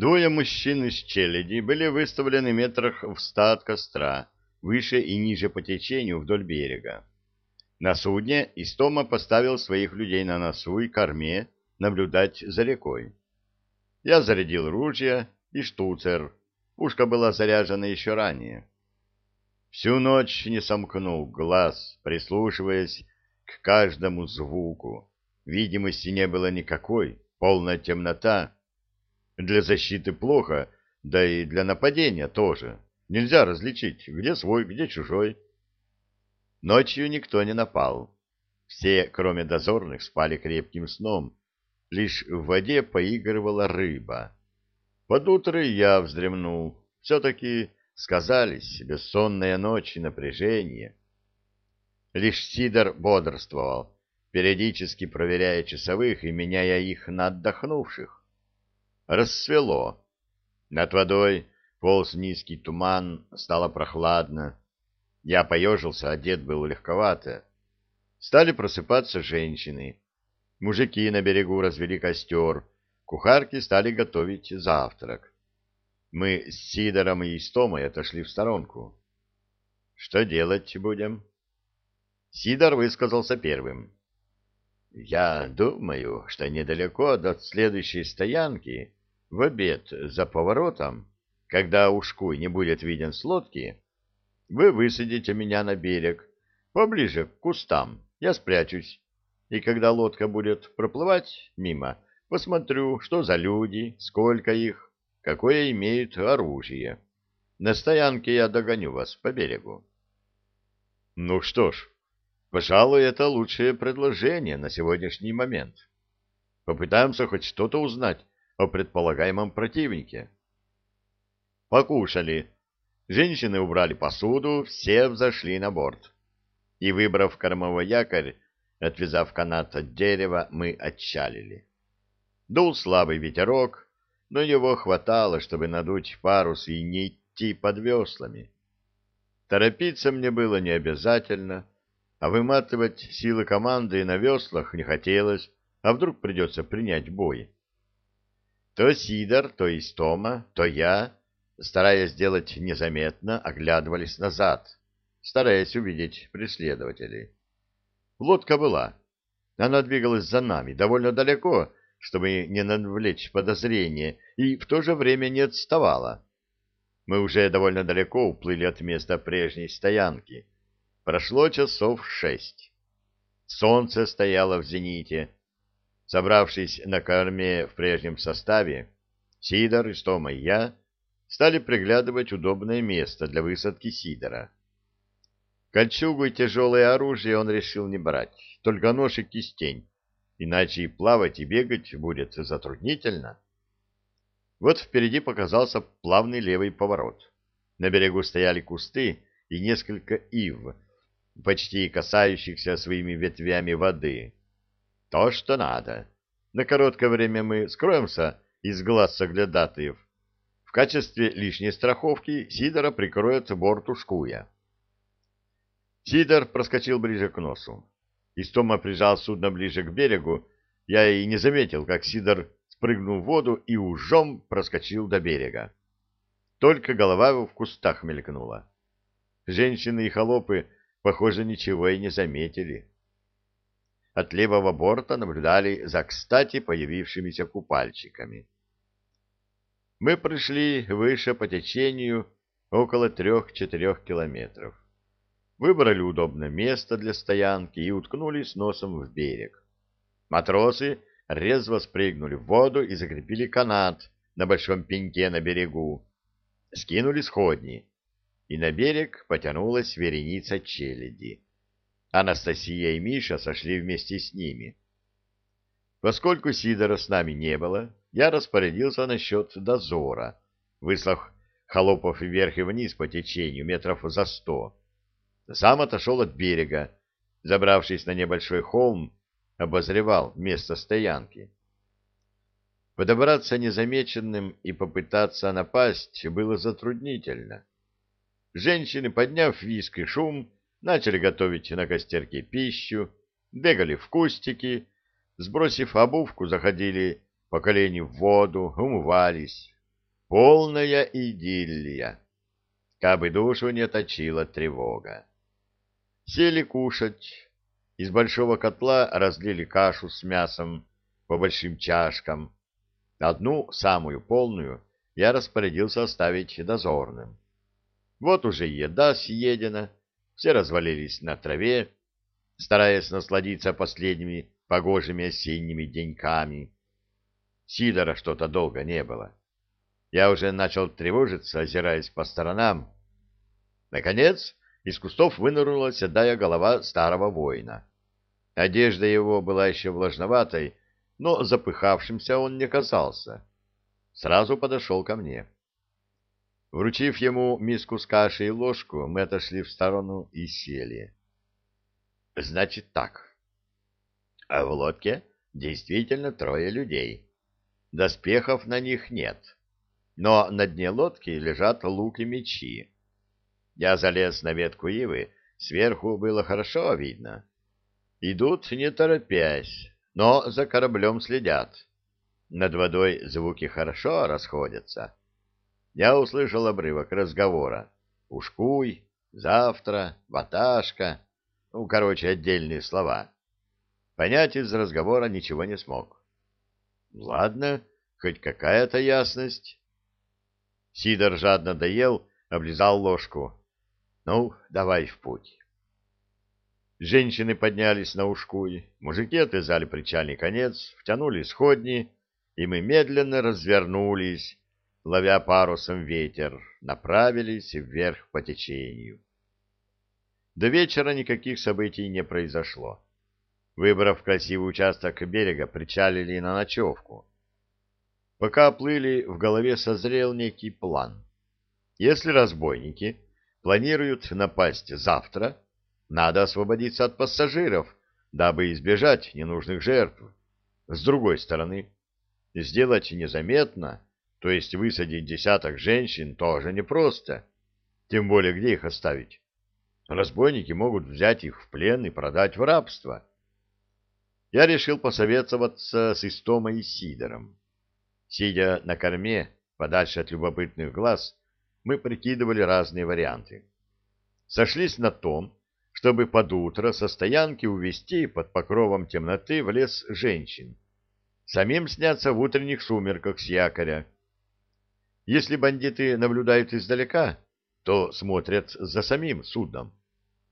Двое мужчин из челяди были выставлены метрах в ста от костра, выше и ниже по течению вдоль берега. На судне Истома поставил своих людей на носу и корме наблюдать за рекой. Я зарядил ружья и штуцер. Пушка была заряжена еще ранее. Всю ночь не сомкнул глаз, прислушиваясь к каждому звуку. Видимости не было никакой, полная темнота. Для защиты плохо, да и для нападения тоже. Нельзя различить, где свой, где чужой. Ночью никто не напал. Все, кроме дозорных, спали крепким сном. Лишь в воде поигрывала рыба. Под утро я вздремнул. Все-таки сказались бессонная ночь и напряжение. Лишь Сидор бодрствовал, периодически проверяя часовых и меняя их на отдохнувших. Рассвело. Над водой полз низкий туман, стало прохладно. Я поежился, одет был легковато. Стали просыпаться женщины. Мужики на берегу развели костер, кухарки стали готовить завтрак. Мы с Сидором и Истомой отошли в сторонку. Что делать будем? Сидор высказался первым. Я думаю, что недалеко до следующей стоянки, в обед за поворотом, когда ушкуй не будет виден с лодки, вы высадите меня на берег, поближе к кустам. Я спрячусь. И когда лодка будет проплывать мимо, посмотрю, что за люди, сколько их, какое имеют оружие. На стоянке я догоню вас по берегу. Ну что ж, пожалуй, это лучшее предложение на сегодняшний момент. Попытаемся хоть что-то узнать о предполагаемом противнике. Покушали Женщины убрали посуду, все взошли на борт. И, выбрав кормовой якорь, отвязав канат от дерева, мы отчалили. Дул слабый ветерок, но его хватало, чтобы надуть парус и не идти под веслами. Торопиться мне было не обязательно, а выматывать силы команды на веслах не хотелось, а вдруг придется принять бой. То Сидор, то Истома, то я стараясь сделать незаметно, оглядывались назад, стараясь увидеть преследователей. Лодка была. Она двигалась за нами довольно далеко, чтобы не навлечь подозрения, и в то же время не отставала. Мы уже довольно далеко уплыли от места прежней стоянки. Прошло часов шесть. Солнце стояло в зените. Собравшись на корме в прежнем составе, Сидор, Истома и я стали приглядывать удобное место для высадки Сидора. Кольчугу и тяжелое оружие он решил не брать, только нож и кистень, иначе и плавать, и бегать будет затруднительно. Вот впереди показался плавный левый поворот. На берегу стояли кусты и несколько ив, почти касающихся своими ветвями воды. То, что надо. На короткое время мы скроемся из глаз соглядатаев, в качестве лишней страховки Сидора прикроет борт ушкуя. Сидор проскочил ближе к носу. Истома прижал судно ближе к берегу. Я и не заметил, как Сидор спрыгнул в воду и ужом проскочил до берега. Только голова его в кустах мелькнула. Женщины и холопы, похоже, ничего и не заметили. От левого борта наблюдали за кстати появившимися купальщиками. Мы пришли выше по течению около трех-четырех километров. Выбрали удобное место для стоянки и уткнулись носом в берег. Матросы резво спрыгнули в воду и закрепили канат на большом пеньке на берегу. Скинули сходни, и на берег потянулась вереница челяди. Анастасия и Миша сошли вместе с ними. Поскольку Сидора с нами не было, я распорядился насчет дозора, выслав холопов вверх и вниз по течению метров за сто. Сам отошел от берега, забравшись на небольшой холм, обозревал место стоянки. Подобраться незамеченным и попытаться напасть было затруднительно. Женщины, подняв виск и шум, начали готовить на костерке пищу, бегали в кустики, сбросив обувку, заходили по колени в воду, умывались. полная идиллия. Кабы душу не точила тревога. Сели кушать. Из большого котла разлили кашу с мясом по большим чашкам. Одну, самую полную, я распорядился оставить дозорным. Вот уже еда съедена, все развалились на траве, стараясь насладиться последними погожими осенними деньками. Сидора что-то долго не было. Я уже начал тревожиться, озираясь по сторонам. Наконец, из кустов вынырнула седая голова старого воина. Одежда его была еще влажноватой, но запыхавшимся он не казался. Сразу подошел ко мне. Вручив ему миску с кашей и ложку, мы отошли в сторону и сели. Значит так. А в лодке действительно трое людей. Доспехов на них нет. Но на дне лодки лежат лук и мечи. Я залез на ветку ивы, сверху было хорошо видно. Идут не торопясь, но за кораблем следят. Над водой звуки хорошо расходятся я услышал обрывок разговора. «Ушкуй», «завтра», «ваташка», ну, короче, отдельные слова. Понять из разговора ничего не смог. Ладно, хоть какая-то ясность. Сидор жадно доел, облизал ложку. Ну, давай в путь. Женщины поднялись на ушкуй, мужики отвязали причальный конец, втянули сходни, и мы медленно развернулись, ловя парусом ветер, направились вверх по течению. До вечера никаких событий не произошло. Выбрав красивый участок берега, причалили на ночевку. Пока плыли, в голове созрел некий план. Если разбойники планируют напасть завтра, надо освободиться от пассажиров, дабы избежать ненужных жертв. С другой стороны, сделать незаметно то есть высадить десяток женщин тоже непросто. Тем более, где их оставить? Разбойники могут взять их в плен и продать в рабство. Я решил посоветоваться с Истомой и Сидором. Сидя на корме, подальше от любопытных глаз, мы прикидывали разные варианты. Сошлись на том, чтобы под утро со стоянки увести под покровом темноты в лес женщин. Самим сняться в утренних сумерках с якоря, если бандиты наблюдают издалека, то смотрят за самим судном.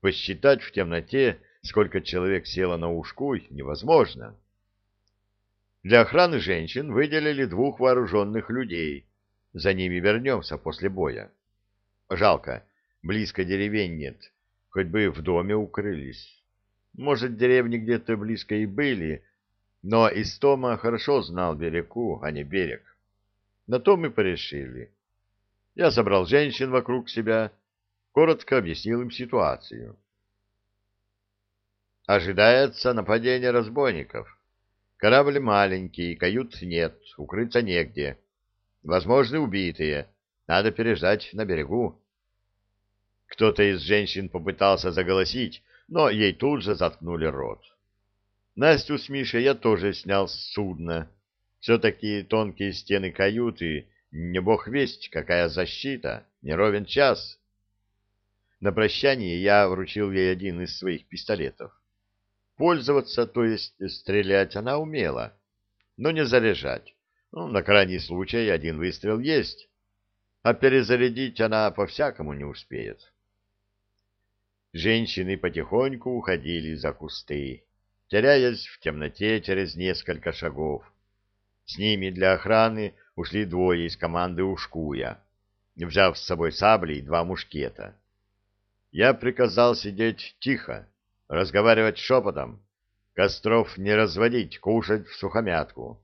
Посчитать в темноте, сколько человек село на ушку, невозможно. Для охраны женщин выделили двух вооруженных людей. За ними вернемся после боя. Жалко, близко деревень нет, хоть бы в доме укрылись. Может, деревни где-то близко и были, но Истома хорошо знал берегу, а не берег. На то мы порешили. Я собрал женщин вокруг себя, коротко объяснил им ситуацию. Ожидается нападение разбойников. Корабль маленький, кают нет, укрыться негде. Возможны убитые, надо переждать на берегу. Кто-то из женщин попытался заголосить, но ей тут же заткнули рот. Настю с Мишей я тоже снял с судна. Все-таки тонкие стены каюты, не бог весть, какая защита, не ровен час. На прощание я вручил ей один из своих пистолетов. Пользоваться, то есть стрелять, она умела, но не заряжать. Ну, на крайний случай один выстрел есть, а перезарядить она по-всякому не успеет. Женщины потихоньку уходили за кусты, теряясь в темноте через несколько шагов. С ними для охраны ушли двое из команды Ушкуя, взяв с собой сабли и два мушкета. Я приказал сидеть тихо, разговаривать шепотом, костров не разводить, кушать в сухомятку.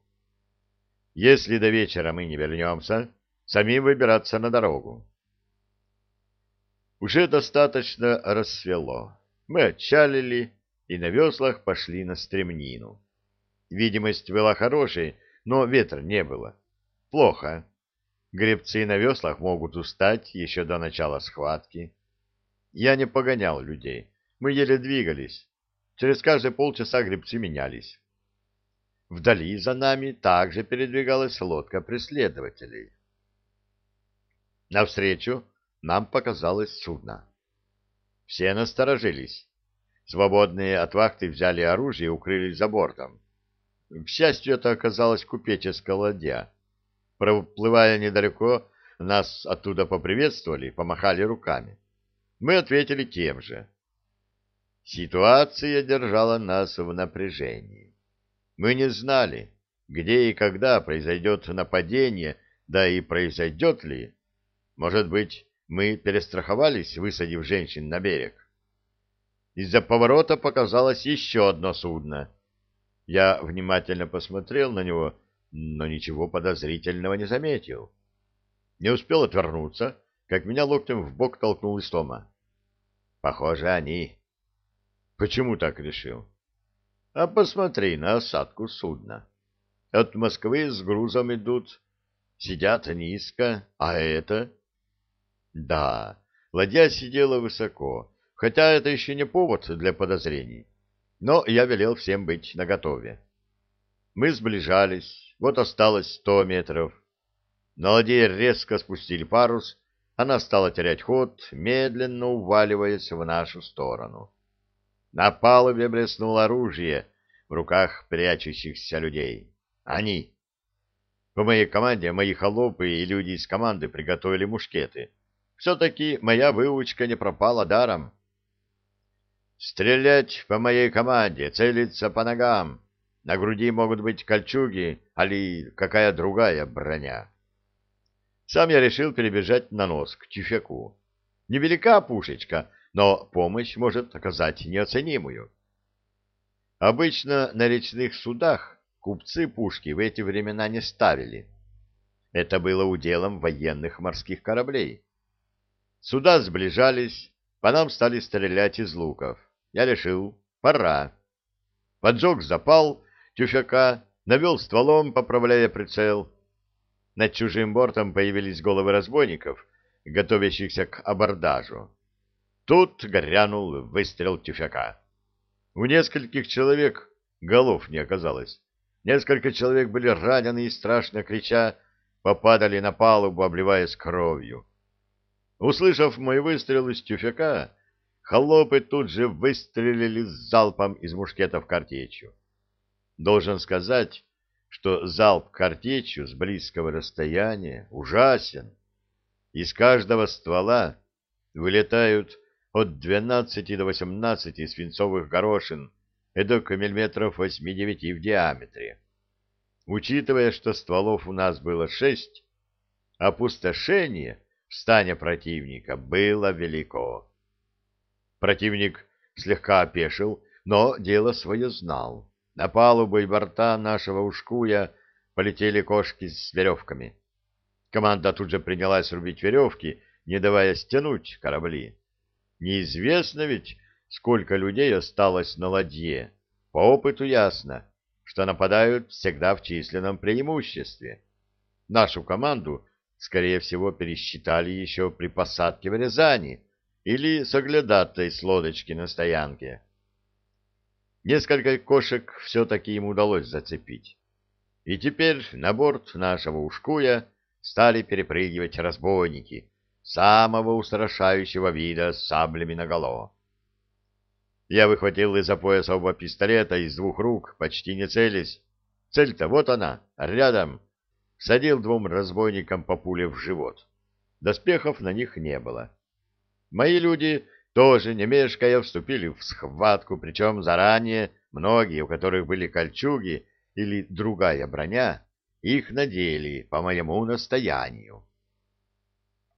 Если до вечера мы не вернемся, самим выбираться на дорогу. Уже достаточно рассвело. Мы отчалили и на веслах пошли на стремнину. Видимость была хорошей, но ветра не было. Плохо. Гребцы на веслах могут устать еще до начала схватки. Я не погонял людей. Мы еле двигались. Через каждые полчаса гребцы менялись. Вдали за нами также передвигалась лодка преследователей. Навстречу нам показалось судно. Все насторожились. Свободные от вахты взяли оружие и укрылись за бортом. К счастью, это оказалась купеческая ладья. Проплывая недалеко, нас оттуда поприветствовали, помахали руками. Мы ответили тем же. Ситуация держала нас в напряжении. Мы не знали, где и когда произойдет нападение, да и произойдет ли. Может быть, мы перестраховались, высадив женщин на берег. Из-за поворота показалось еще одно судно. Я внимательно посмотрел на него, но ничего подозрительного не заметил. Не успел отвернуться, как меня локтем в бок толкнул Истома. Похоже, они. Почему так решил? А посмотри на осадку судна. От Москвы с грузом идут, сидят низко, а это... Да, ладья сидела высоко, хотя это еще не повод для подозрений. Но я велел всем быть наготове. Мы сближались, вот осталось сто метров. На ладье резко спустили парус, она стала терять ход, медленно уваливаясь в нашу сторону. На палубе блеснуло оружие в руках прячущихся людей. Они. По моей команде мои холопы и люди из команды приготовили мушкеты. Все-таки моя выучка не пропала даром. Стрелять по моей команде, целиться по ногам. На груди могут быть кольчуги, али какая другая броня. Сам я решил перебежать на нос к тюфяку. Невелика пушечка, но помощь может оказать неоценимую. Обычно на речных судах купцы пушки в эти времена не ставили. Это было уделом военных морских кораблей. Суда сближались, по нам стали стрелять из луков. Я решил, пора. Поджег запал тюфяка, навел стволом, поправляя прицел. Над чужим бортом появились головы разбойников, готовящихся к абордажу. Тут грянул выстрел тюфяка. У нескольких человек голов не оказалось. Несколько человек были ранены и, страшно крича, попадали на палубу, обливаясь кровью. Услышав мой выстрел из тюфяка, холопы тут же выстрелили с залпом из мушкетов картечью. Должен сказать, что залп картечью с близкого расстояния ужасен. Из каждого ствола вылетают от 12 до 18 свинцовых горошин, эдак миллиметров 8-9 в диаметре. Учитывая, что стволов у нас было шесть, опустошение в стане противника было велико. Противник слегка опешил, но дело свое знал. На палубу и борта нашего ушкуя полетели кошки с веревками. Команда тут же принялась рубить веревки, не давая стянуть корабли. Неизвестно ведь, сколько людей осталось на ладье. По опыту ясно, что нападают всегда в численном преимуществе. Нашу команду, скорее всего, пересчитали еще при посадке в Рязани или с оглядатой с лодочки на стоянке. Несколько кошек все-таки им удалось зацепить. И теперь на борт нашего ушкуя стали перепрыгивать разбойники самого устрашающего вида с саблями наголо. Я выхватил из-за пояса оба пистолета из двух рук, почти не целясь. Цель-то вот она, рядом. Садил двум разбойникам по пуле в живот. Доспехов на них не было. Мои люди тоже, не мешкая, вступили в схватку, причем заранее многие, у которых были кольчуги или другая броня, их надели по моему настоянию.